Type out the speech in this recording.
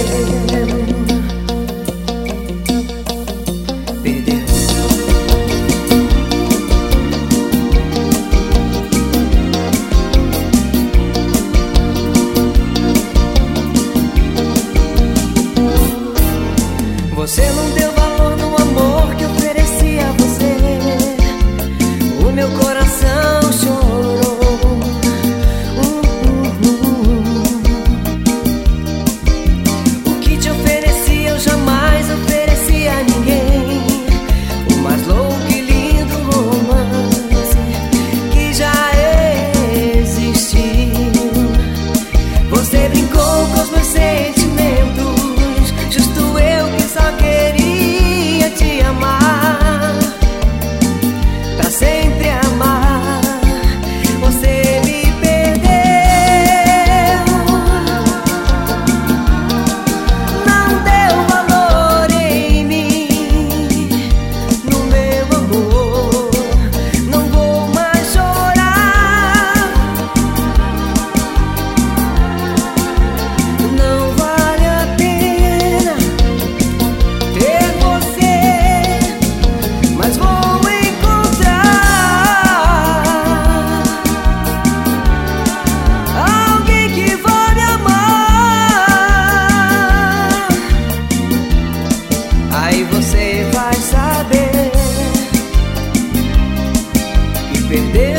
again. depender.